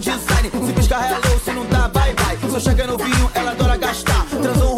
design. Se piscar é hello, se não dá bye bye. Só chega no vinho, ela adora gastar. Transou